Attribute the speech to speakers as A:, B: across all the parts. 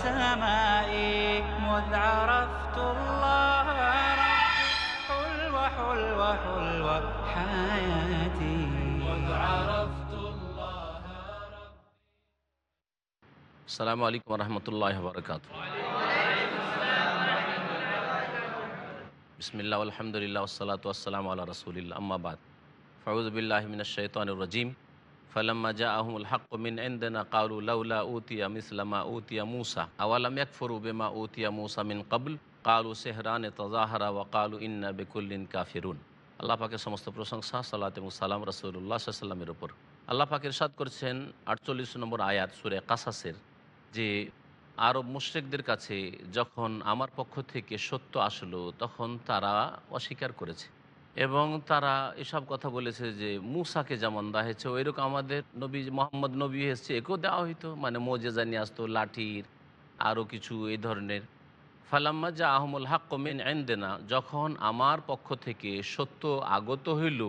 A: سمائي مذ عرفت الله ربي. حلوة حلوة حلوة حياتي. مذ عرفت الله ربي. السلام عليكم ورحمة الله وبركاته. بسم الله
B: والحمد لله والصلاة والسلام على رسول الله. أما بعد فعوذ بالله من الشيطان الرجيم. ফলাম্মা জা আহমুল হক মিন এন্দেনা কাউলু লাউলা উতিয়া মিসলামা উতিয়া মুসা আওয়ালাম ইয়াকফরু বেমা উতিয়া মুসা মিন কবল কালু সেহরান তজাহারা ওয়া কালু ইন্না বেকুল্লিন কাফিরুন আল্লাহ পাকের সমস্ত প্রশংসা, সালাত এবং সালাম রসুল্লাহ সাল্লামের উপর। আল্লাহ পাকের করছেন আটচল্লিশ নম্বর আয়াত সুরে কাসাসের, যে আরব মুশ্রিকদের কাছে যখন আমার পক্ষ থেকে সত্য আসলো, তখন তারা অস্বীকার করেছে। এবং তারা এসব কথা বলেছে যে মুসাকে যেমন দেওয়া হয়েছে, ওইরকম আমাদের নবী, মোহাম্মদ নবী এসছে, একেও দেওয়া হইতো। মানে মোজেজা নিয়ে আসতো, লাঠির আরও কিছু এই ধরনের। ফালাম্মা যা আহমুল হাক্ক মেন এনদেনা যখন আমার পক্ষ থেকে সত্য আগত হইল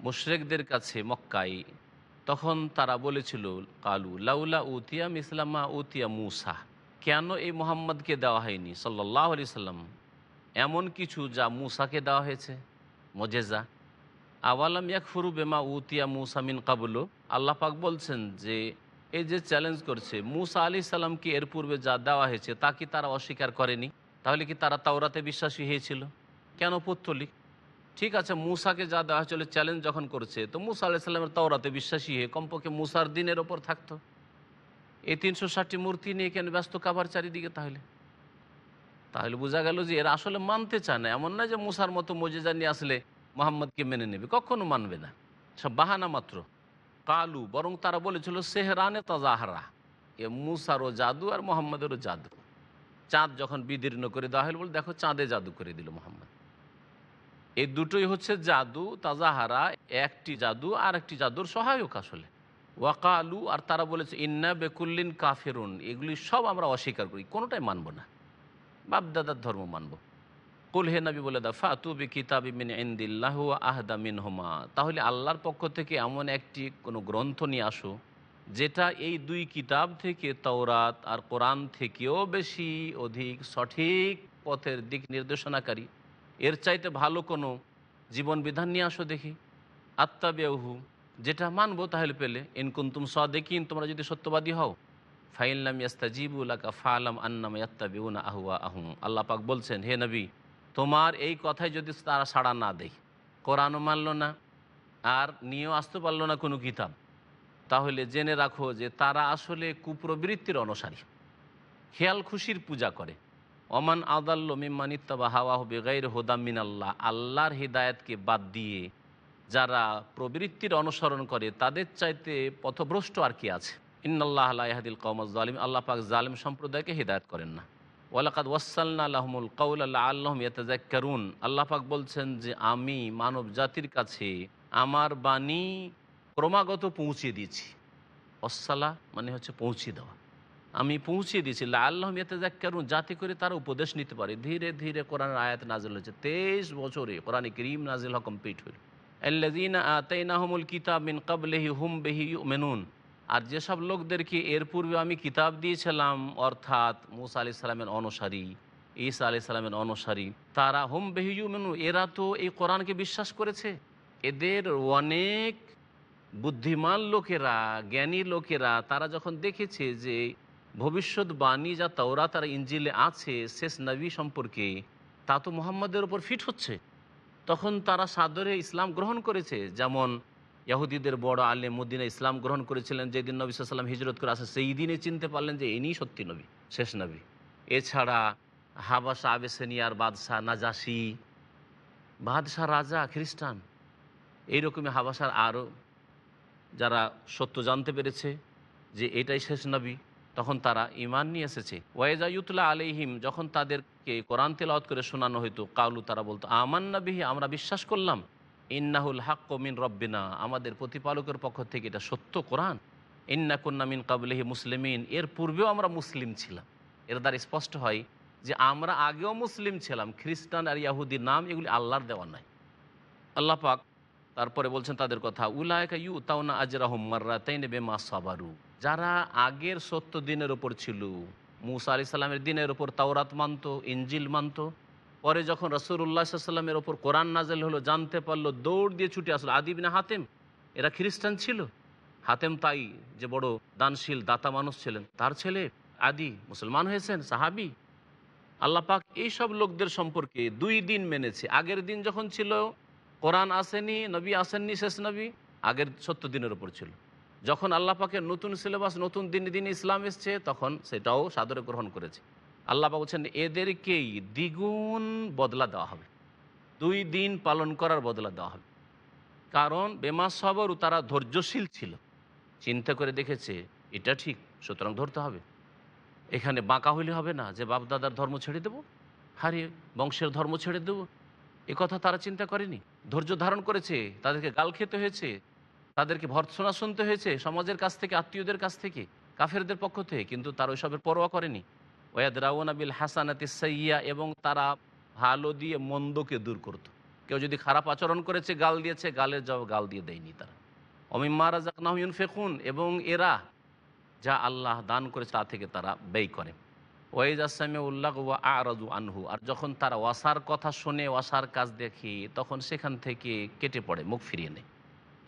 B: মুশরেকদের কাছে মক্কাই তখন তারা বলেছিল, কালু লাউলা উতিয়াম ইসলামা উতিয়া মুসা। কেন এই মোহাম্মদকে দেওয়া হয়নি? সাল্লাহ আলি সাল্লাম। এমন কিছু যা মুসাকে দেওয়া হয়েছে? মজেজা। আওয়ালাম ইয়াকফুরু বেমা উতিয়া মুসামিন কাবুলো। আল্লাহ পাক বলছেন যে, এই যে চ্যালেঞ্জ করছে, মুসা আলি সাল্লামকে এর পূর্বে যা দেওয়া হয়েছে তা কি তারা অস্বীকার করেনি? তাহলে কি তারা তাওরাতে বিশ্বাসী হয়েছিল? কেন পত্তলিক ঠিক আছে, মুসাকে যা দেওয়া হয়েছিল চ্যালেঞ্জ যখন করছে, তো মুসা আলাহ সাল্লামের তাওরাতে বিশ্বাসী হয়ে কমপক্ষে মুসার দিনের ওপর থাকতো। এই তিনশো ষাটটি মূর্তি নিয়ে কেন ব্যস্ত কাবার চারিদিকে তাহলে? তাহলে বোঝা গেল যে এরা আসলে মানতে চায় না। এমন না যে মুসার মতো মজেজা নিয়ে আসলে মোহাম্মদকে মেনে নেবে। কখনো মানবে না। সব বাহানা মাত্র। কালু, বরং তারা বলেছিল, সেহরানে তাজাহারা। এ মুসারও জাদু আর মোহাম্মদেরও জাদু। চাঁদ যখন বিদীর্ণ করে দেওয়া হলো, বলে দেখো চাঁদে জাদু করে দিল মোহাম্মদ। এই দুটোই হচ্ছে জাদু, তাজাহারা, একটি জাদু আর একটি জাদুর সহায়ক আসলে। ওয়াকালু আর তারা বলেছে, ইন্না বেকুল্লিন কাফেরুন। এগুলি সব আমরা অস্বীকার করি, কোনোটাই মানব না। বাপদাদার ধর্ম মানব। কুল হে নবী বলে দা ফাতু বি কিতাবি মিন ইন্দিল্লাহ আহদা মিন হোমা তাহলে আল্লাহর পক্ষ থেকে এমন একটি কোনো গ্রন্থ নিয়ে আসো, যেটা এই দুই কিতাব থেকে, তওরাত আর কোরআন থেকেও বেশি অধিক সঠিক পথের দিক নির্দেশনাকারী। এর চাইতে ভালো কোনো জীবন বিধান নিয়ে আসো দেখি। আত্মা আত্মাবেহু যেটা মানবো তাহলে পেলে ইনকুন্তুম সদেকিন, তোমরা যদি সত্যবাদী হও। ফাইল্লাম ইয়াস্তাজিবুলাকা ফালাম আন্নাম ইয়াত্তাবিউনা আহুয়া আহুম আল্লাহ বলছেন, হে নবী, তোমার এই কথাই যদি তারা সাড়া না দেয়, কোরআনও মানল না, আর নিয়েও আসতে পারল না কোনো কিতাব, তাহলে জেনে রাখো যে তারা আসলে কুপ্রবৃত্তির অনুসারী। খেয়াল খুশির পূজা করে। অমান আদাল্ল মিম্মানিত্তাবা হাওয়াহ বেগাইর হোদামিন আল্লাহ আল্লাহর হৃদায়তকে বাদ দিয়ে যারা প্রবৃত্তির অনুসরণ করে, তাদের চাইতে পথভ্রষ্ট আর কি আছে? ইন্নআল্লাহ আল্লাহাদিল কৌমজ জালিম আল্লাহ পাক জালিম সম্প্রদায়কে হৃদায়ত করেন না। ওয়ালাকাদ ওয়াসাল্লা আল্লাহমুল কৌল আল্লাহ আল্লাহম ইয়াতাজাক্কারুন আল্লাহ পাক বলছেন যে, আমি মানব জাতির কাছে আমার বাণী ক্রমাগত পৌঁছে দিয়েছি। ওসাল্লাহ মানে হচ্ছে পৌঁছে দেওয়া। আমি পৌঁছিয়ে দিয়েছি। আল্লাহ ইয়াতাজাক্কারুন যাতে করে তারা উপদেশ নিতে পারে। ধীরে ধীরে কোরআনের আয়াত নাজিল হয়েছে। তেইশ বছরে কোরআন করিম নাজিল হওয়া কমপ্লিট হইল আল্লাদিন আতাইনাহমুল কিতাব মিন কাবলেহি হুম বেহি মেনুন আর যেসব লোকদেরকে এর পূর্বে আমি কিতাব দিয়েছিলাম, অর্থাৎ মুসা আলি সাল্লামের অনুসারী, ঈসা আলি সাল্লামের অনুসারী, তারা হোম বেহিউ মেনু এরা তো এই কোরআনকে বিশ্বাস করেছে। এদের অনেক বুদ্ধিমান লোকেরা, জ্ঞানী লোকেরা, তারা যখন দেখেছে যে ভবিষ্যৎবাণী যা তাওরা তারা ইঞ্জিলে আছে শেষ নবী সম্পর্কে, তা তো মোহাম্মদের ওপর ফিট হচ্ছে। তখন তারা সাদরে ইসলাম গ্রহণ করেছে, যেমন ইয়াহুদিদের বড় আলে মদিনা ইসলাম গ্রহণ করেছিলেন, যেদিন নবী সাল্লাম হিজরত করে আসে, সেই দিনে চিনতে পারলেন যে ইনি সত্যি নবী, শেষ নবী। এছাড়া হাবাসা, আবেসেনিয়ার বাদশাহ, নাজাসি, বাদশাহ রাজা, খ্রিস্টান, এইরকমই হাবাসার আরও যারা সত্য জানতে পেরেছে যে এটাই শেষ নবী, তখন তারা ইমান নিয়ে এসেছে। ওয়াইজা ইউতুল্লাহ আলিহিম যখন তাদেরকে কোরআন তেলাওয়াত করে শোনানো হইতো কাউলু তারা বলতো আমান নবিহি আমরা বিশ্বাস করলাম। ইন্নাহুল হাক্ক মিন রব্বিনা, আমাদের প্রতিপালকের পক্ষ থেকে এটা সত্য কোরআন। ইন্না কন্যা মিন কাবলিহি মুসলিমিন, এর পূর্বেও আমরা মুসলিম ছিলাম। এর দ্বারা স্পষ্ট হয় যে আমরা আগেও মুসলিম ছিলাম, খ্রিস্টান আর ইয়াহুদির নাম এগুলি আল্লাহর দেওয়া নাই। আল্লাহ পাক তারপরে বলছেন তাদের কথা উলায়কা ইউ তাওনা আজরাহম নেবে মা সাবারু। যারা আগের সত্য দিনের ওপর ছিল, মুসা আলি সাল্লামের দিনের ওপর তাওরাত মানত ইঞ্জিল মানত পরে যখন রসুল্লাহ সাল্লামের ওপর কোরআন নাজেল হলো, জানতে পারল, দৌড় দিয়ে ছুটে আসলো। আদিবিনা হাতেম, এরা খ্রিস্টান ছিল? হাতেম তাই যে বড় দানশীল, দাতা মানুষ ছিলেন। তার ছেলে আদি মুসলমান হয়েছেন, সাহাবি। আল্লাহ পাক এইসব লোকদের সম্পর্কে দুই দিন মেনেছে। আগের দিন যখন ছিল, কোরআন আসেনি, নবী আসেননি, শেষ নবী, আগের সত্য দিনের ওপর ছিল। যখন আল্লাহ পাকের নতুন সিলেবাস নতুন দিন দিন ইসলাম এসছে, তখন সেটাও সাদরে গ্রহণ করেছে। আল্লাহ বলছেন, এদেরকেই দ্বিগুণ বদলা দেওয়া হবে। দুই দিন পালন করার বদলা দেওয়া হবে। কারণ বেমা সবরও তারা ধৈর্যশীল ছিল। চিন্তা করে দেখেছে, এটা ঠিক, সুতরাং ধরতে হবে। এখানে বাঁকা হইলে হবে না, যে বাপ দাদার ধর্ম ছেড়ে দেবো, হারিয়ে বংশের ধর্ম ছেড়ে দেবো। এ কথা তারা চিন্তা করেনি। ধৈর্য ধারণ করেছে, তাদেরকে গাল খেতে হয়েছে, তাদেরকে ভর্ৎসনা শুনতে হয়েছে, সমাজের কাছ থেকে, আত্মীয়দের কাছ থেকে, কাফেরদের পক্ষ থেকে, কিন্তু তারা ওইসবের পরোয়া করেনি। ওয়াদ রাউনাবিল হাসানাতি সাইয়া এবং তারা ভালো দিয়ে মন্দকে দূর করত। কেউ যদি খারাপ আচরণ করেছে, গাল দিয়েছে, গালের জবাব গাল দিয়ে দেয়নি তারা। অমিম্মা রাজাক নাহিউন ফেকুন এবং এরা যা আল্লাহ দান করেছে তা থেকে তারা ব্যয় করে। ওয়াইজ আসামে উল্লাহ ওয়া আরাজু আনহু, আর যখন তারা ওয়াসার কথা শুনে ওয়াসার কাজ দেখে, তখন সেখান থেকে কেটে পড়ে, মুখ ফিরিয়ে নেয়।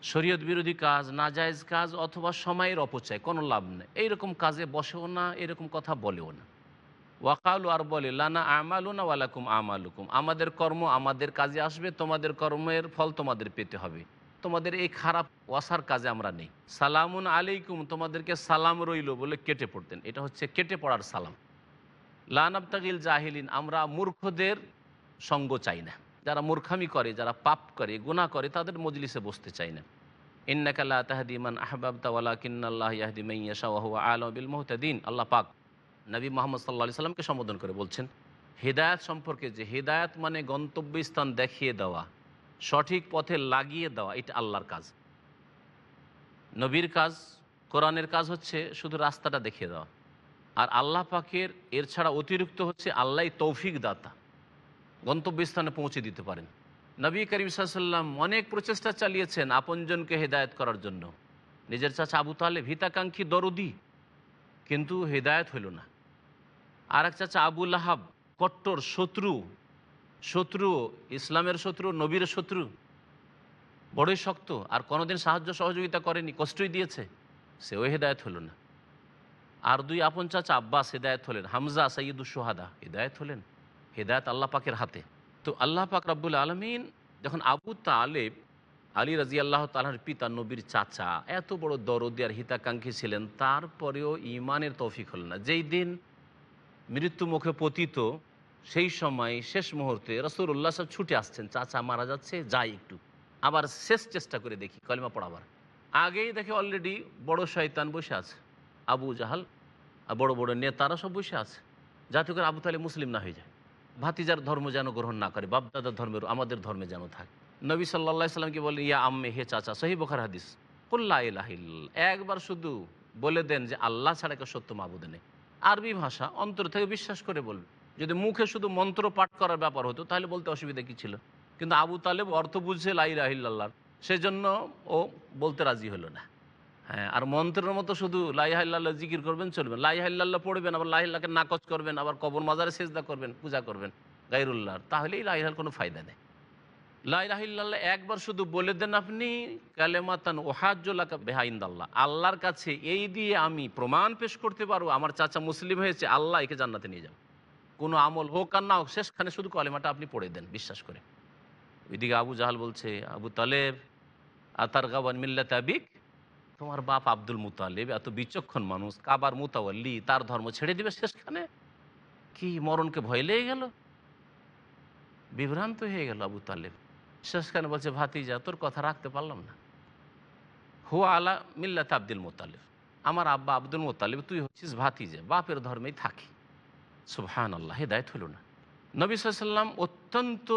B: শরীয়ত বিরোধী কাজ, নাজায়জ কাজ অথবা সময়ের অপচয়, কোনো লাভ নেই। এইরকম কাজে বসেও না, এরকম কথা বলেও না। ওয়াকালু আর বলে, লানা আমালুনা ওয়ালাকুম আমালুকুম। আমাদের কর্ম আমাদের কাজে আসবে, তোমাদের কর্মের ফল তোমাদের পেতে হবে। তোমাদের এই খারাপ ওয়াসার কাজে আমরা নেই। সালামুন আলাইকুম, তোমাদেরকে সালাম রইল বলে কেটে পড়তেন। এটা হচ্ছে কেটে পড়ার সালাম। লানাবতাগিল জাহিলিন, আমরা মূর্খদের সঙ্গ চাই না। যারা মূর্খামি করে, যারা পাপ করে, গুনাহ করে, তাদের মজলিসে বসতে চাই না। ইন্নাকাল্লা তাহদিমান আহবাব তাওয়ালা কিন্নাল্লাহ ইয়াহদি মাইয়া শাহ আলম বিল মোহতাদিন। আল্লাহ পাক নবী মোহাম্মদ সাল্লা সাল্লামকে সম্বোধন করে বলছেন, হেদায়ত সম্পর্কে যে হেদায়ত মানে গন্তব্যস্থান দেখিয়ে দেওয়া, সঠিক পথে লাগিয়ে দেওয়া, এটা আল্লাহর কাজ। নবীর কাজ, কোরআনের কাজ হচ্ছে শুধু রাস্তাটা দেখিয়ে দেওয়া। আর আল্লাহ পাকের এর ছাড়া অতিরিক্ত হচ্ছে আল্লাহ তৌফিক দাতা। গন্তব্যস্থানে পৌঁছে দিতে পারেন। নবী করিম সাল্লাম অনেক প্রচেষ্টা চালিয়েছেন আপনজনকে হেদায়ত করার জন্য। নিজের চাচা আবু তালেব হিতাকাঙ্ক্ষী দরদি। কিন্তু হেদায়ত হইল না। আর এক চাচা আবুল আহাব কট্টর শত্রু শত্রু, ইসলামের শত্রু, নবীর শত্রু। বড়ই শক্ত, আর কোনোদিন সাহায্য সহযোগিতা করেনি, কষ্টই দিয়েছে। সেও হেদায়ত হলো না। আর দুই আপন চাচা আব্বাস হেদায়ত হলেন, হামজা সঈদুল সোহাদা হেদায়ত হলেন, হেদায়ত আল্লাহ পাকের হাতে। তো আল্লাহ পাক রব্বুল আলমিন যখন আবু তালেব, আলী রাজি আল্লাহ তালার পিতা, নবীর চাচা, এত বড় দরদি আর হিতাকাঙ্ক্ষী ছিলেন, তারপরেও ইমানের তৌফিক হল না। যেই দিন মৃত্যু মুখে পতিত, সেই সময় শেষ মুহূর্তে রসুল্লাহ সব ছুটে আসছেন, চাচা মারা যাচ্ছে, যাই একটু। আবার শেষ চেষ্টা করে দেখি, কলিমা পড়াবার আগেই দেখে অলরেডি বড় শয়তান বসে আছে। আবু জাহাল আর বড় বড় নেতারা সব বসে আছে। যাতে করে আবু তালে মুসলিম না হয়ে যায়। ভাতিজার ধর্ম যেন গ্রহণ না করে, বাপদাদার ধর্মের, আমাদের ধর্মে যেন থাকে। নবী সাল্লা সাল্লামকে বলে ইয়া আম্মে, হে চাচা সহি বখার হাদিস। কুল্লা একবার শুধু বলে দেন যে, আল্লাহ ছাড়া কেউ সত্য মাবুদ নেই। আরবি ভাষা, অন্তর থেকে বিশ্বাস করে বলবে। যদি মুখে শুধু মন্ত্র পাঠ করার ব্যাপার হতো, তাহলে বলতে অসুবিধা কী ছিল? কিন্তু আবু তালেব অর্থ বুঝছে লাই রাহিল্লাহ সেজন্য ও বলতে রাজি হলো না। হ্যাঁ আর মন্ত্রের মতো শুধু লাই লাইহাল্লাহ জিকির করবেন চলবেন লাই লাইহাল্লাহ পড়বেন, আবার লাইহাল্লাহকে নাকচ করবেন, আবার কবর মাজারে সেজদা করবেন, পূজা করবেন গাইরুল্লাহর তাহলেই লাইহাল কোনো ফায়দা নেই। লাইলাহিল্লাহ একবার শুধু বলে দেন আপনি, কালেমাতান ওহাজ্জুল্লাহ বেহাইন্দাল্লাহ। আল্লাহর কাছে এই দিয়ে আমি প্রমাণ পেশ করতে পারব, আমার চাচা মুসলিম হয়েছে, আল্লাহ একে জান্নাতে নিয়ে যাও কোনো আমল হোক আর না হোক, শেষখানে শুধু কলেমাটা আপনি পড়ে দেন, বিশ্বাস করে। ওইদিকে আবু জাহাল বলছে, আবু তালেব আতার গাবান মিল্লা তাবিক তোমার বাপ আব্দুল মুতালেব, এত বিচক্ষণ মানুষ, কাবার মুতাওয়াল্লি, তার ধর্ম ছেড়ে দিবে শেষখানে? কি মরণকে ভয় লেগে গেল? বিভ্রান্ত হয়ে গেল আবু তালেব। শেষখানে বলছে, ভাতিজা, তোর কথা রাখতে পারলাম না। হু আলা মিল্লাত আব্দুল মোতালিব আমার আব্বা আব্দুল মোতালিব তুই হচ্ছিস ভাতিজে, বাপের ধর্মেই থাকি। সুবহান আল্লাহ হেদায়ত হলো না। নবী সাল্লাম অত্যন্ত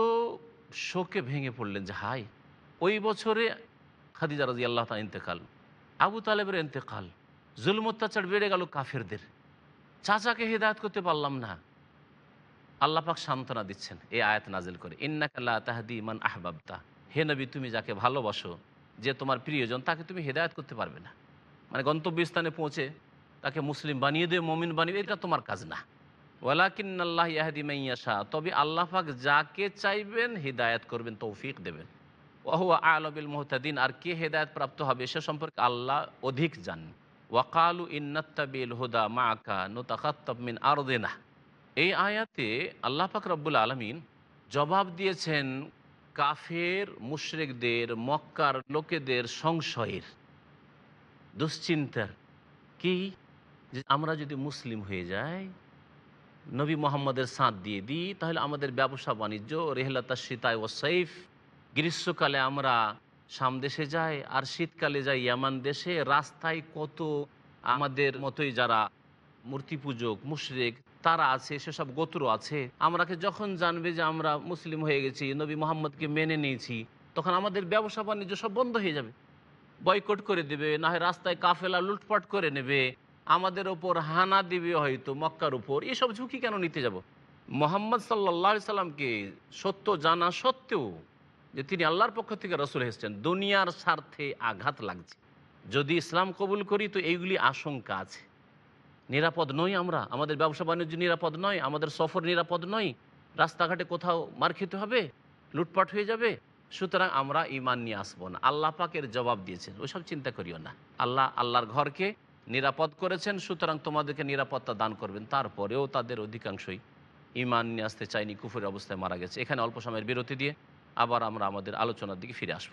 B: শোকে ভেঙে পড়লেন যে হাই ওই বছরে খাদিজা রাজি আল্লাহ তা ইন্তেকাল, আবু তালেবের ইন্তেকাল জুলম অত্যাচার বেড়ে গেল কাফেরদের। চাচাকে হেদায়ত করতে পারলাম না। আল্লাহ পাক সান্ত্বনা দিচ্ছেন এই আয়াত নাজিল করে। ইন্নাকাল্লা তাহাদি ইমান আহবাবতা। হে নবী, তুমি যাকে ভালোবাসো, যে তোমার প্রিয়জন, তাকে তুমি হেদায়ত করতে পারবে না। মানে গন্তব্যস্থানে পৌঁছে তাকে মুসলিম বানিয়ে দেবে, মমিন বানিয়ে এটা তোমার কাজ না। ওয়ালাকিন আল্লাহ ইয়াহাদি মাইয়াশা তবে আল্লাহ পাক যাকে চাইবেন, হিদায়ত করবেন, তৌফিক দেবেন। ওয়াহু আলবিল মোহতাদিন। আর কে হেদায়ত প্রাপ্ত হবে, সে সম্পর্কে আল্লাহ অধিক জান ওয়াকালু ইন্নাত্তাবিল হুদা মা আকা নোতাকাত্তমিন আরদেনা। এই আয়াতে আল্লাহ পাক রব্বুল আলমিন জবাব দিয়েছেন কাফের, মুশরেকদের, মক্কার লোকেদের সংশয়ের, দুশ্চিন্তার। কি? যে আমরা যদি মুসলিম হয়ে যাই, নবী মোহাম্মদের সাঁত দিয়ে দিই, তাহলে আমাদের ব্যবসা বাণিজ্য, রেহলাতা সীতায় ও সৈফ গ্রীষ্মকালে আমরা সামদেশে যাই, আর শীতকালে যাই ইয়ামান দেশে, রাস্তায় কত আমাদের মতোই যারা মূর্তি পূজক, মুশরেক, তারা আছে, সেসব গোত্র আছে। আমরাকে যখন জানবে যে আমরা মুসলিম হয়ে গেছি, নবী মোহাম্মদকে মেনে নিয়েছি, তখন আমাদের ব্যবসা বাণিজ্য সব বন্ধ হয়ে যাবে। বয়কট করে দেবে, না হয় রাস্তায় কাফেলা লুটপাট করে নেবে। আমাদের ওপর হানা দিবে হয়তো মক্কার উপর। এসব ঝুঁকি কেন নিতে যাব? মোহাম্মদ সাল্লা সাল্লামকে সত্য জানা সত্ত্বেও যে তিনি আল্লাহর পক্ষ থেকে রসুল এসেছেন, দুনিয়ার স্বার্থে আঘাত লাগছে। যদি ইসলাম কবুল করি তো এইগুলি আশঙ্কা আছে। নিরাপদ নই আমরা। আমাদের ব্যবসা বাণিজ্য নিরাপদ নয়, আমাদের সফর নিরাপদ নয়। রাস্তাঘাটে কোথাও মার খেতে হবে, লুটপাট হয়ে যাবে। সুতরাং আমরা ইমান নিয়ে আসব না। আল্লাহ পাকের জবাব দিয়েছেন, ওইসব চিন্তা করিও না। আল্লাহ আল্লাহর ঘরকে নিরাপদ করেছেন, সুতরাং তোমাদেরকে নিরাপত্তা দান করবেন। তারপরেও তাদের অধিকাংশই ইমান নিয়ে আসতে চায়নি কুফুরের অবস্থায় মারা গেছে। এখানে অল্প সময়ের বিরতি দিয়ে আবার আমরা আমাদের আলোচনার দিকে ফিরে আসব।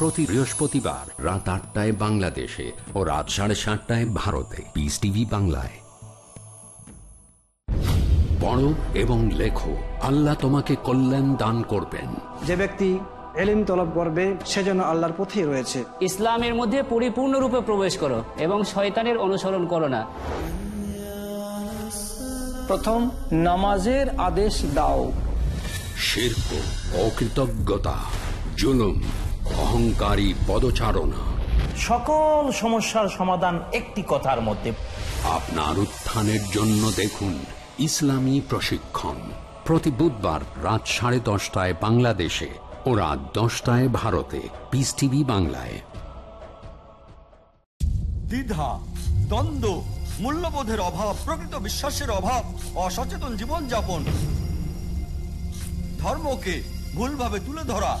C: প্রতি বৃহস্পতিবার রাত আটটায় বাংলাদেশে ও রাত সাড়ে সাতটায় ভারতে। পিস টিভি বাংলায়। পড়ো এবং লেখো। আল্লাহ তোমাকে কল্যাণ দান করবেন।
D: যে ব্যক্তি এলিম তলব করবে সে যেন আল্লাহর পথেই রয়েছে।
E: ইসলামের মধ্যে পরিপূর্ণরূপে প্রবেশ করো এবং শয়তানের অনুসরণ করো না।
D: প্রথম নামাজের আদেশ দাও।
C: শিল্প অকৃতজ্ঞতা জুলুম অহংকারী পদচারণা।
F: সকল সমস্যার সমাধান একটি কথার মধ্যে।
C: আপনার উত্থানের জন্য দেখুন ইসলামী প্রশিক্ষণ। প্রতি বুধবার রাত সাড়ে দশটায় বাংলাদেশে ও রাত দশটায় ভারতে। পিস টিভি বাংলায়।
G: দ্বিধা দ্বন্দ্ব মূল্যবোধের অভাব প্রকৃত বিশ্বাসের অভাব অসচেতন জীবনযাপন। ধর্মকে ভুলভাবে তুলে ধরা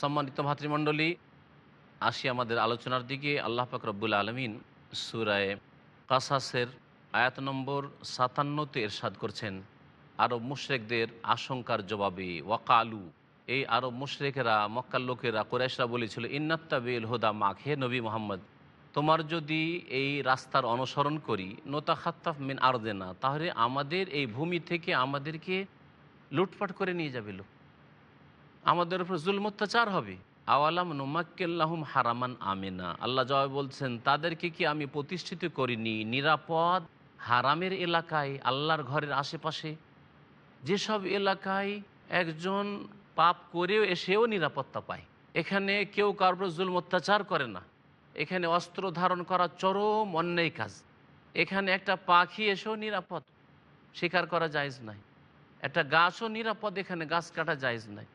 B: সম্মানিত ভাতৃমণ্ডলী, আসি আমাদের আলোচনার দিকে। আল্লাহ পাক রব্বুল আলমিন সুরায় কাসাসের আয়াত নম্বর সাতান্নতে এরশাদ করছেন, আরব মুশরেকদের আশঙ্কার জবাবে। ওয়াকালু, এই আরব মুশরেকেরা, মক্কার লোকেরা, কোরাইশরা বলেছিল, ইন্নাত্তাবিল হুদা মাখ হে নবী মোহাম্মদ, তোমার যদি এই রাস্তার অনুসরণ করি নোতা খাত্তাফ মিন আরদেনা, তাহলে আমাদের এই ভূমি থেকে আমাদেরকে লুটপাট করে নিয়ে যাবে লোক। আমাদের উপর জুল অত্যাচার হবে। আওয়ালাম নোমাক্কেল্লাহুম হারামান আমেনা। আল্লাহ জবাব বলছেন, তাদেরকে কি আমি প্রতিষ্ঠিত করিনি নিরাপদ হারামের এলাকায় আল্লাহর ঘরের আশেপাশে? যেসব এলাকায় একজন পাপ করেও এসেও নিরাপত্তা পায়। এখানে কেউ কারোর জুল অত্যাচার করে না। এখানে অস্ত্র ধারণ করা চরম অন্যায় কাজ। এখানে একটা পাখি এসেও নিরাপদ। শিকার করা যায়জ নাই। একটা গাছও নিরাপদ, এখানে গাছ কাটা যায়জ নাই।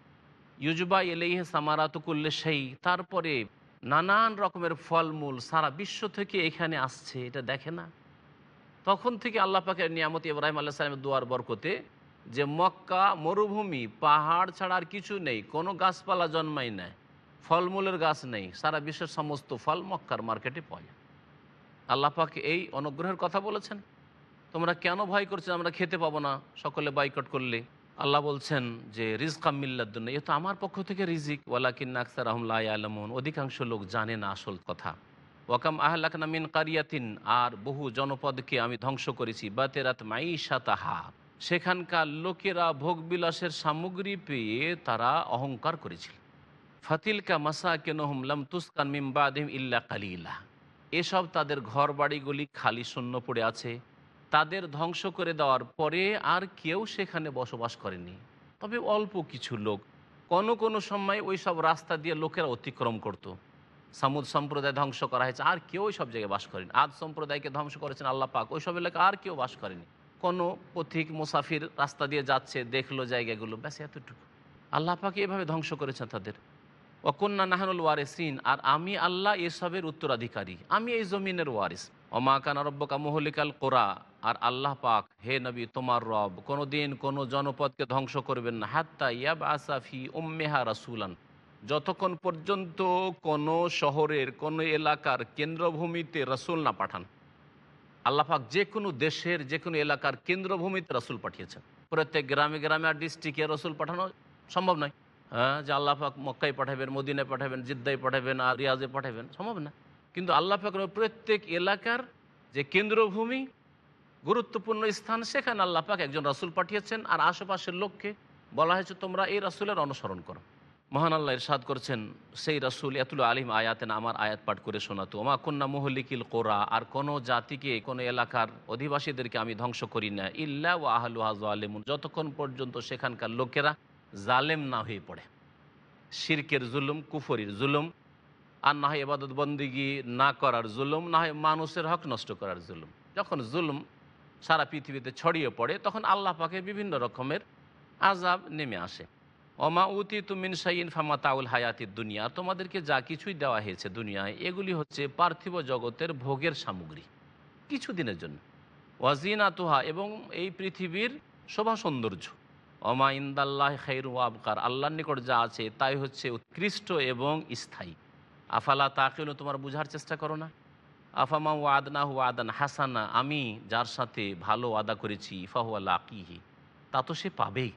B: ইউজুবা এলেইহে সামারাত করলে সেই তারপরে নানান রকমের ফলমূল সারা বিশ্ব থেকে এখানে আসছে, এটা দেখে না? তখন থেকে আল্লাহ পাকের নিয়ামত ইব্রাহিম আল্লাহ সালামের দুয়ার বরকতে যে মক্কা মরুভূমি, পাহাড় ছাড়া আর কিছু নেই, কোনো গাছপালা জন্মাই নেয় ফলমূলের গাছ নেই, সারা বিশ্বের সমস্ত ফল মক্কার মার্কেটে পাওয়া যায়। আল্লাহ এই অনুগ্রহের কথা বলেছেন। তোমরা কেন ভয় করছ? আমরা খেতে পাবো না, সকলে বাইকট করলে। আল্লাহ বলছেন যে রিজকা মিল্লাদ্দুন এ তো আমার পক্ষ থেকে রিজিক। ওয়ালাকিন আকসার আহমলা আলমন অধিকাংশ লোক জানে না আসল কথা। ওয়াকাম আহলাকনা মিন কারিয়াতিন। আর বহু জনপদকে আমি ধ্বংস করেছি। বাতেরাত মাইশাতাহা সেখানকার লোকেরা ভোগবিলাসের সামগ্রী পেয়ে তারা অহংকার করেছিল। ফাতিলকা মাসা কেনহম লাম তুস্কান মিমবাদিম ইল্লা কালিলা। এসব তাদের ঘর বাড়িগুলি খালি শূন্য পড়ে আছে। তাদের ধ্বংস করে দেওয়ার পরে আর কেউ সেখানে বসবাস করেনি। তবে অল্প কিছু লোক। কোনো কোনো সময় ওই সব রাস্তা দিয়ে লোকেরা অতিক্রম করত। সামুদ সম্প্রদায় ধ্বংস করা হয়েছে, আর কেউ ওই সব জায়গায় বাস করেনি। আজ সম্প্রদায়কে ধ্বংস করেছেন আল্লাহ পাক, ওই সব এলাকা আর কেউ বাস করেনি। কোনো পথিক মুসাফির রাস্তা দিয়ে যাচ্ছে, দেখল জায়গাগুলো, ব্যাস এতটুকু। আল্লাহ পাকে এভাবে ধ্বংস করেছেন তাদের। অকন্যা নাহানুল ওয়ারেসিন, আর আমি আল্লাহ এসবের উত্তরাধিকারী, আমি এই জমিনের ওয়ারিস। অমাকান রব্বকা মহলিকাল কোরা আর আল্লাহ পাক, হে নবী, তোমার রব, কোনো দিন কোনো জনপদকে ধ্বংস করবেন না। হাত্তা ইয়াব আসাফি উম্মেহা রাসুলান। যতক্ষণ পর্যন্ত কোনো শহরের, কোনো এলাকার কেন্দ্রভূমিতে রসুল না পাঠান, আল্লাহ পাক যে কোনো দেশের, যে কোনো এলাকার কেন্দ্রভূমিতে রসুল পাঠিয়েছেন। প্রত্যেক গ্রামে গ্রামে আর ডিস্ট্রিক্টে রসুল পাঠানো সম্ভব নয়। হ্যাঁ যে আল্লাহ পাক মক্কায় পাঠাবেন, মদিনায় পাঠাবেন, জিদ্দায় পাঠাবেন আর রিয়াজে পাঠাবেন, সম্ভব না। কিন্তু আল্লাহ পাক প্রত্যেক এলাকার যে কেন্দ্রভূমি গুরুত্বপূর্ণ স্থান সেখানে আল্লাহ পাক একজন রাসুল পাঠিয়েছেন আর আশেপাশের লোককে বলা হয়েছে, তোমরা এই রাসুলের অনুসরণ করো। মহান আল্লাহ ইরশাদ করছেন, সেই রাসুল এতুল আলিম আয়াতেন, আমার আয়াত পাঠ করে শোনাতো। আমা কন্যা মহলিকিল কোরা আর কোনো জাতিকে, কোনো এলাকার অধিবাসীদেরকে আমি ধ্বংস করি না। ইল্লা ও আহলু হাজ আলিমুন যতক্ষণ পর্যন্ত সেখানকার লোকেরা জালেম না হয়ে পড়ে। শিরকের জুলুম, কুফরির জুলুম, আর না হয় এবাদত বন্দিগি না করার জুলুম, না হয় মানুষের হক নষ্ট করার জুলুম। যখন জুলুম সারা পৃথিবীতে ছড়িয়ে পড়ে, তখন আল্লাহ পাকে বিভিন্ন রকমের আজাব নেমে আসে। অমা উতি তুমিন সাইন ফামা তাউল হায়াতি দুনিয়া, তোমাদেরকে যা কিছুই দেওয়া হয়েছে দুনিয়ায়, এগুলি হচ্ছে পার্থিব জগতের ভোগের সামগ্রী কিছু দিনের জন্য। ওয়াজিনা তুহা এবং এই পৃথিবীর শোভা সৌন্দর্য। অমা ইন্দাল্লাহ খাইর আবকার, আল্লাহর নিকট যা আছে তাই হচ্ছে উৎকৃষ্ট এবং স্থায়ী। আফালা তাকিল, তোমার বুঝার চেষ্টা করো না। আফামা ওয়াদনা হু আদান হাসানা, আমি যার সাথে ভালো আদা করেছি ফাহুয়াল্লা আকিহি তা তো সে পাবেই।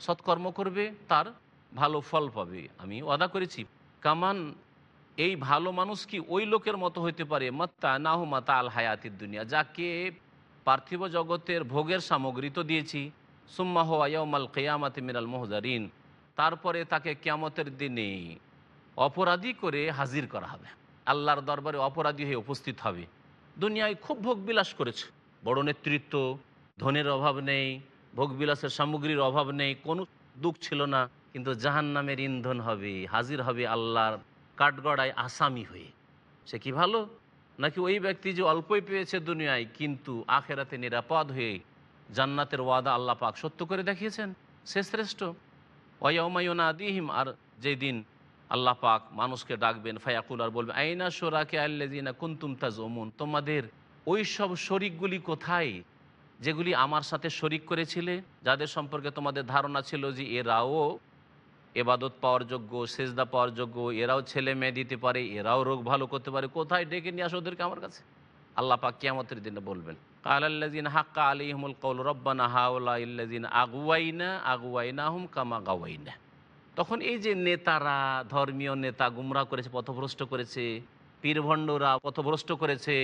B: সৎকর্ম করবে, তার ভালো ফল পাবে। আমি ওয়াদা করেছি। কামান, এই ভালো মানুষ কি ওই লোকের মতো হইতে পারে? মাত্তা না হু মাতা আল হায়াতির দুনিয়া, যাকে পার্থিব জগতের ভোগের সামগ্রী তো দিয়েছি। সুম্মা হোয়াইমাল কেয়ামাতে মিনাল মোহজারিন। তারপরে তাকে কেয়ামতের দিনে অপরাধী করে হাজির করা হবে। আল্লাহর দরবারে অপরাধী হয়ে উপস্থিত হবে। দুনিয়ায় খুব ভোগবিলাস করেছে। বড় নেতৃত্ব, ধনের অভাব নেই, ভোগবিলাসের সামগ্রীর অভাব নেই, কোনো দুঃখ ছিল না, কিন্তু জাহান নামের ইন্ধন হবে, হাজির হবে আল্লাহর কাঠগড়ায় আসামি হয়ে। সে কি ভালো? নাকি ওই ব্যক্তি যে অল্পই পেয়েছে দুনিয়ায়, কিন্তু আখেরাতে নিরাপদ হয়ে জান্নাতের ওয়াদা আল্লাহ পাক সত্য করে দেখিয়েছেন? সে শ্রেষ্ঠ। ওয়াইমায়না দিহিম আর যেদিন আল্লাহ পাক মানুষকে ডাকবেন, ফায়াকুল, আর বলবেন, আইনা সোরাকে আল্লাদিনা কুন্তুম তাজ তাজমুন তোমাদের ওই সব শরিকগুলি কোথায়? যেগুলি আমার সাথে শরিক করেছিলে, যাদের সম্পর্কে তোমাদের ধারণা ছিল যে এরাও এবাদত পাওয়ার যোগ্য, সেজদা পাওয়ার যোগ্য, এরাও ছেলে মেয়ে দিতে পারে, এরাও রোগ ভালো করতে পারে, কোথায় ডেকে নিয়ে আসো ওদেরকে আমার কাছে? আল্লাহ পাক কিয়ামতের দিনে বলবেন কালাল্লাজিন হাক্কা আলিহমুল কৌল রব্বানা হাউলা আগুয়াইনা আগুয়াইনা হুম কামা গাওয়াইনা। তখন এই যে নেতারা, ধর্মীয় নেতা গুমরা করেছে, পথভ্রষ্ট করেছে, পীরভণ্ডরা পথভ্রষ্ট করেছে,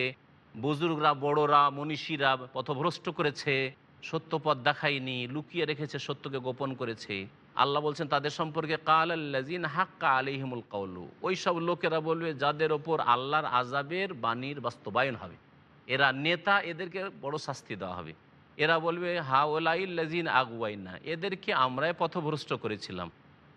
B: বুজুর্গরা, বড়রা, মনীষীরা পথভ্রষ্ট করেছে, সত্যপথ দেখায়নি, লুকিয়ে রেখেছে সত্যকে গোপন করেছে। আল্লাহ বলছেন, তাদের সম্পর্কে কাল আল্লাজিন হাক্কা আলিহিমুল কাউলু ওই সব লোকেরা বলবে, যাদের ওপর আল্লাহর আজাবের বাণীর বাস্তবায়ন হবে। এরা নেতা, এদেরকে বড় শাস্তি দেওয়া হবে। এরা বলবে হা ওলাইল্লাজিন আগুয়াইনা, এদেরকে আমরাই পথভ্রষ্ট করেছিলাম।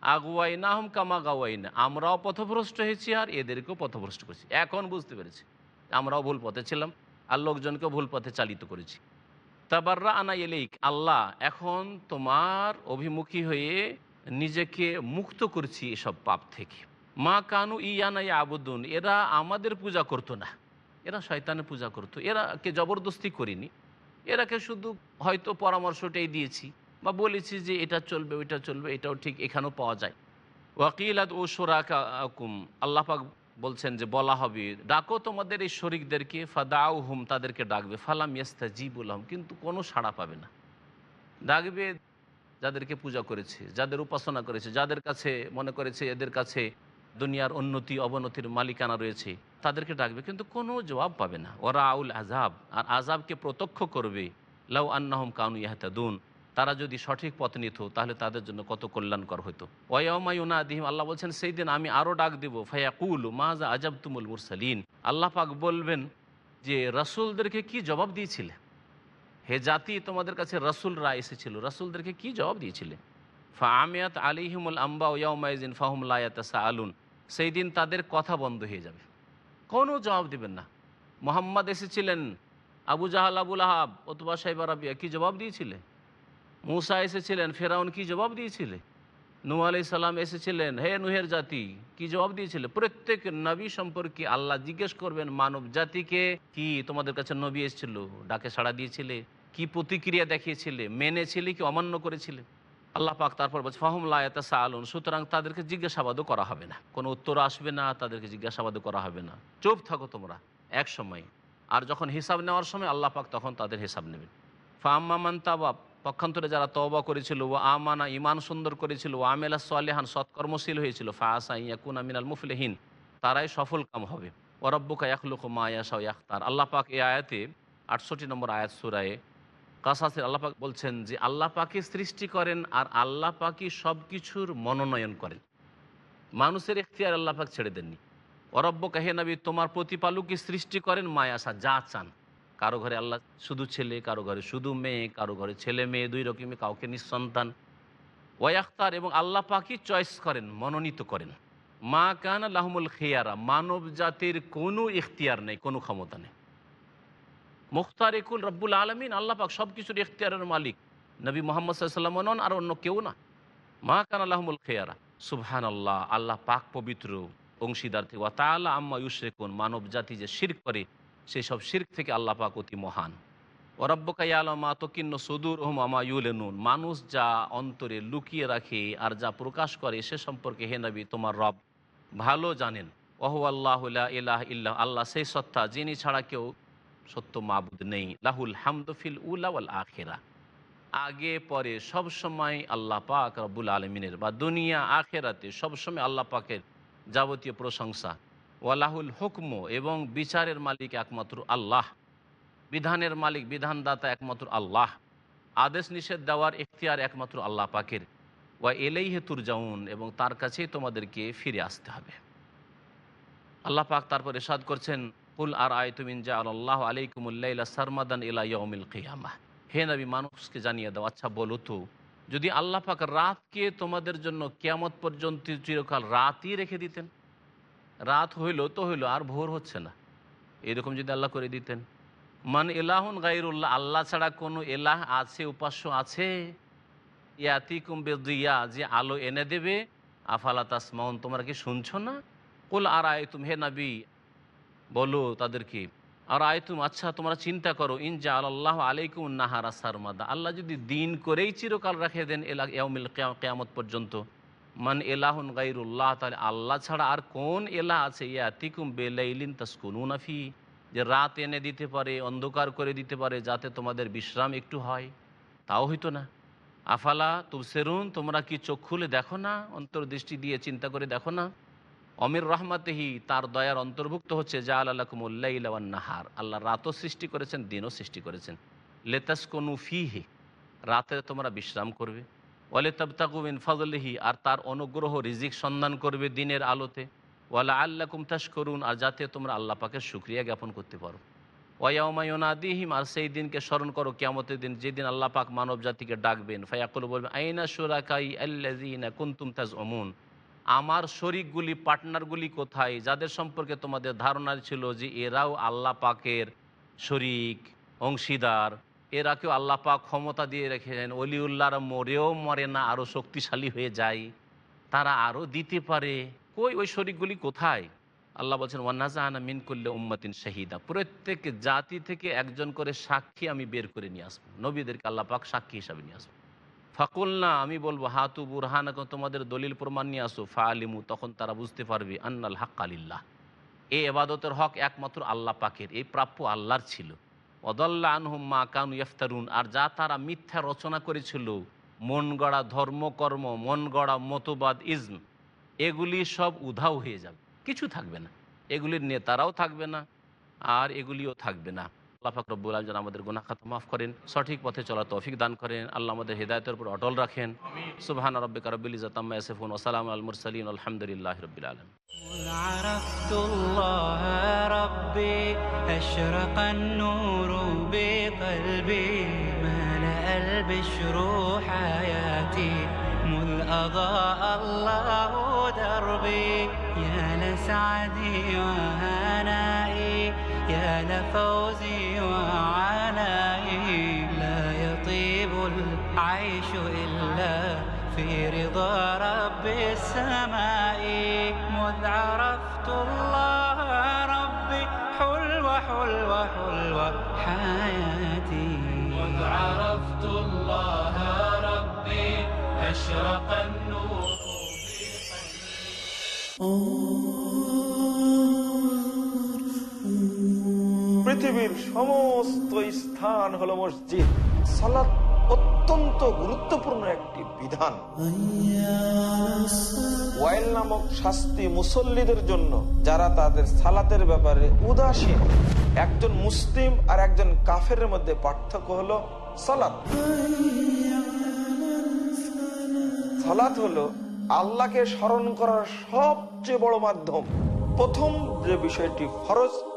B: আগুয়াই না হম কামা গাওয়াই না আমরাও পথভ্রষ্ট হয়েছি আর এদেরকেও পথভ্রষ্ট করেছি। এখন বুঝতে পেরেছি, আমরাও ভুল পথে ছিলাম আর লোকজনকেও ভুল পথে চালিত করেছি। তাবাররা আনা এলেইক আল্লাহ এখন তোমার অভিমুখী হয়ে নিজেকে মুক্ত করছি এসব পাপ থেকে। মা কানু ইয়ানা আবুদুন এরা আমাদের পূজা করতো না। এরা শয়তানের পূজা করতো। এরাকে জবরদস্তি করিনি। এরাকে শুধু হয়তো পরামর্শটাই দিয়েছি। বা বলেছি যে এটা চলবে, ওইটা চলবে, এটাও ঠিক, এখানেও পাওয়া যায়। ওয়াকিলাত ও সোরাকুম আল্লাপাক বলছেন যে বলা হবে, ডাকো তোমাদের এই শরিকদেরকে ফাদাউ হুম তাদেরকে ডাকবে, ফালাম ইয়াস্তা জিবুল হম কিন্তু কোনো সাড়া পাবে না। ডাকবে যাদেরকে পূজা করেছে, যাদের উপাসনা করেছে, যাদের কাছে মনে করেছে এদের কাছে দুনিয়ার উন্নতি, অবনতির মালিকানা রয়েছে, তাদেরকে ডাকবে, কিন্তু কোনো জবাব পাবে না। ওরা আউল আজাব আর আজাবকে প্রত্যক্ষ করবে, লাউ আন্নাহম কানু ইয়াহতাদুন তারা যদি সঠিক পথ নিত, তাহলে তাদের জন্য কত কল্যাণকর হতো ওয়ামায়ুনা দিহিম আল্লাহ বলছেন, সেই দিন আমি আরও ডাক দেবো, ফায়াকুল মাজা আজাব তুমুল মুরসালিন। আল্লাহ পাক বলবেন যে, রসুলদেরকে কি জবাব দিয়েছিলে? হে জাতি, তোমাদের কাছে রসুলরা এসেছিল, রসুলদেরকে কি জবাব দিয়েছিলে? ফা আমিয়াত আলিহিমুল আম্বা ওয়াউমাইজিন ফাহুম লায়াতাসা আলুন সেই দিন তাদের কথা বন্ধ হয়ে যাবে। কোনো জবাব দেবেন না। মোহাম্মদ এসেছিলেন, আবু জাহাল আবুল আহাব অতবা সাহেব রাবিয়া, কি জবাব দিয়েছিলে? মুসা এসেছিলেন, ফেরাউন কি জবাব দিয়েছিলে? নূ আলি সাল্লাম এসেছিলেন, হে নুহের জাতি, কি জবাব দিয়েছিলে? প্রত্যেক নবী সম্পর্কে আল্লাহ জিজ্ঞেস করবেন, মানব জাতিকে কি তোমাদের কাছে নবী এসেছিল? ডাকে সাড়া দিয়েছিলে? কি প্রতিক্রিয়া দেখিয়েছিলে? মেনেছিলে কি অমান্য করেছিলে? আল্লাহ পাক তারপর বলছে, ফাহম লায়াতা সালুন সুতরাং তাদেরকে জিজ্ঞাসাবাদও করা হবে না। কোনো উত্তর আসবে না, তাদেরকে জিজ্ঞাসাবাদও করা হবে না। চুপ থাকো তোমরা, এক সময়। আর যখন হিসাব নেওয়ার সময় আল্লাহ পাক তখন তাদের হিসাব নেবেন। ফাম্মামান তাবাব পক্ষান্তরে যারা তওবা করেছিল ও আমানা ইমান সুন্দর করেছিল ও আমেলা সালেহান, সৎকর্মশীল হয়েছিল ফায়াসা ইয়াকুন আমিনাল মুফলেহীন, তারাই সফল কাম হবে। ওরব্বুকা ইয়াখলুক মায়াশা ইয়াখতার। আল্লাহ পাক এই আয়াতে আটষট্টি নম্বর আয়াত সুরায়ে কাসাসের আল্লাহ পাক বলছেন যে, আল্লাহ পাকে সৃষ্টি করেন আর আল্লাহ পাকই সব কিছুর মনোনয়ন করেন। মানুষের এখতিয়ার আল্লাহ পাক ছেড়ে দেননি। অরব্য কাহে নবী, তোমার প্রতিপালকই সৃষ্টি করেন মায়াসা যা চান। কারও ঘরে আল্লাহ শুধু ছেলে, কারও ঘরে শুধু মেয়ে, কারও ঘরে ছেলে, মেয়ে, দুই রকমই, কাউকে নিঃসন্তান। ওয়াক্তার এবং আল্লাহ পাকই চয়েস করেন, মনোনীত করেন। মা কান আল্লাহমুল খেয়ারা, মানব জাতির কোনো ইখতিয়ার নেই, কোনো ক্ষমতা নেই। মুখতার একুল রব্বুল আলমিন, আল্লাহ পাক সব কিছুর ইখতিয়ারের মালিক। নবী মোহাম্মদ সাল্লাম নন, আর অন্য কেউ না। মা কান আল্লাহমুল খেয়ারা সুবহান আল্লাহ আল্লাহ পাক পবিত্র, অংশীদার থেকে। ওয়া তাআলা আম্মা ইউশরিকুন, মানব জাতি যে শির করে সেই সব শির্ক থেকে আল্লাহ পাক অতি মহান। ওরব্বকাই আলমা তকিন্ন সদুর ওহম আমা ইউলেনুন। মানুষ যা অন্তরে লুকিয়ে রাখে আর যা প্রকাশ করে সে সম্পর্কে হে নবী, তোমার রব ভালো জানেন। ওহ আল্লাহ ইলাহ ইল্লাহ আল্লাহ সেই সত্তা যিনি ছাড়া কেউ সত্য মাবুদ নেই। লাহুল হামদফিল উল্লাওয়াল আখেরা। আগে, পরে, সব সময় আল্লাহ পাক রব্বুল আলমিনের বা দুনিয়া, আখেরাতে সবসময় আল্লাহ পাকের যাবতীয় প্রশংসা। ওয়ালাহুল হুকম এবং বিচারের মালিক একমাত্র আল্লাহ। বিধানের মালিক, বিধানদাতা একমাত্র আল্লাহ। আদেশ নিষেধ দেওয়ার এখতিয়ার একমাত্র আল্লাহ পাকের। ওয়া এলেই হেতুর জাউন এবং তার কাছেই তোমাদেরকে ফিরে আসতে হবে। আল্লাহ পাক তারপর এসাদ করছেন, কুল আর আয় তুমিন জা আল্লাহ আলাইকুমুল্লাহ সারমাদান ইলা ইয়মিল কিয়ামা হে নবী, মানুষকে জানিয়ে দাও আচ্ছা বলো তো, যদি আল্লাহ পাক রাতকে তোমাদের জন্য কেয়ামত পর্যন্ত চিরকাল রাতই রেখে দিতেন রাত হইল তো হইল, আর ভোর হচ্ছে না। এরকম যদি আল্লাহ করে দিতেন। মান এলাহুন গাইরুল্লাহ আল্লাহ ছাড়া কোনো এলাহ আছে, উপাস্য আছে? ইয়াতিকুম বেদিয়া, যে আলো এনে দেবে। আফালা তাসমাউন, তোমরা কি শুনছো না? কুল আর আয় তুমি হে নাবি, বলো তাদেরকে আর আয় তুমি আচ্ছা তোমরা চিন্তা করো ইনজা আল্লাহ আলাইকুম নাহারা সারমাদা। আল্লাহ যদি দিন করেই চিরকাল রাখে দেন এলা ইয়াউমিল কেয়ামত পর্যন্ত। মান এলাহুন গাইরুল্লাহ, তাহলে আল্লাহ ছাড়া আর কোন এলাহ আছে? ইয়াতিকুম বেলাইলিন তাসকুনুনাফি যে রাত এনে দিতে পারে, অন্ধকার করে দিতে পারে, যাতে তোমাদের বিশ্রাম একটু হয়। তাও হইতো না। আফালা তুবসেরুন, তোমরা কি চোখ খুলে দেখো না? অন্তর্দৃষ্টি দিয়ে চিন্তা করে দেখো না? অমির রহমাতেহি, তার দয়ার অন্তর্ভুক্ত হচ্ছে যা আল্লাহকুমুল্লাইলাওয়ান নাহার। আল্লাহ রাতও সৃষ্টি করেছেন, দিনও সৃষ্টি করেছেন। লেতাসকনু ফিহে, রাতে তোমরা বিশ্রাম করবে। ওয়ালে তবতাকুবিন ফজলিহি আর তার অনুগ্রহ, রিজিক সন্ধান করবে দিনের আলোতে। ওয়ালা আল্লাহ কুমতাস করুন আর যাতে তোমরা আল্লাহ পাকের সুক্রিয়া জ্ঞাপন করতে পারো। ওয়াউমায়ুনাদিহিম আর সেই দিনকে স্মরণ করো কেমতের দিন, যেদিন আল্লাহ পাক মানব জাতিকে ডাকবেন। ফায়াকুল বলবেন আইনা সুরাকাই আল্লাজিনা কুন্তুম তাজ অমুন আমার শরিকগুলি, পার্টনারগুলি কোথায়? যাদের সম্পর্কে তোমাদের ধারণা ছিল যে এরাও আল্লাহ পাকের শরিক, অংশীদার। এরা কেউ আল্লাহ পাক ক্ষমতা দিয়ে রেখেছেন। অলিউল্লাহরা মরেও মরে না আরও শক্তিশালী হয়ে যায়। তারা আরও দিতে পারে। কই ওই শরিকগুলি কোথায়? আল্লাহ বলছেন ওয়ান্নাজাহানা মিন করলে উম্মাতিন শাহিদা। প্রত্যেক জাতি থেকে একজন করে সাক্ষী আমি বের করে নিয়ে আসব। নবীদেরকে আল্লাহ পাক সাক্ষী হিসাবে নিয়ে আসব। ফাকুল না আমি বলব, হাতু বুরহান তোমাদের দলিল প্রমাণ নিয়ে আসো। ফা আলিমু তখন তারা বুঝতে পারবে, আন্নাল হাক আলিল্লাহ এই এবাদতের হক একমাত্র আল্লাহ পাকের, এই প্রাপ্য আল্লাহর ছিল। অদল্লা আনহুম মা কানু ইফতারুন আর যা তারা মিথ্যা রচনা করেছিল, মন গড়া ধর্মকর্ম, মন গড়া মতবাদ, ইজম, এগুলি সব উধাও হয়ে যাবে। কিছু থাকবে না। এগুলির নেতারাও থাকবে না, আর এগুলিও থাকবে না। আল্লাহ ফাক রব্বুল আলম যেন আমাদের গুনাহ খাতা মাফ করেন সঠিক পথে চলা তৌফিক দান করেন আল্লাহ আমাদের হেদায়তের উপর অটল রাখেন সুবহান রব্বিকা রব্বিল ইজ্জাতি আম্মা ইয়াসিফুন ওয়া সালামু আল মুরসালিন আলহামদুলিল্লাহি রাব্বিল আলামিন
A: عرفت الله ربي أشرق النور بقلبي ملأ البشر حياتي مذ أضاء الله دربي يا لسعدي وهنائي يا لفوزي وعنائي لا يطيب العيش إلا في رضا رب السماء. مذ عرفت الله ربي حلوة حلوة حلوة حياتي. مذ عرفت الله ربي أشرق النور.
F: পৃথিবীর সমস্ত স্থান হলো মসজিদ। সালাত অত্যন্ত গুরুত্বপূর্ণ একটি বিধান। ওয়াইল নামক শাস্তি মুসল্লিদের জন্য, যারা তাদের সালাতের ব্যাপারে উদাসীন। একজন মুসলিম আর একজন কাফের মধ্যে পার্থক্য হলো সালাত সালাত হলো আল্লাহকে স্মরণ করার সবচেয়ে বড় মাধ্যম। প্রথম যে বিষয়টি ফরজ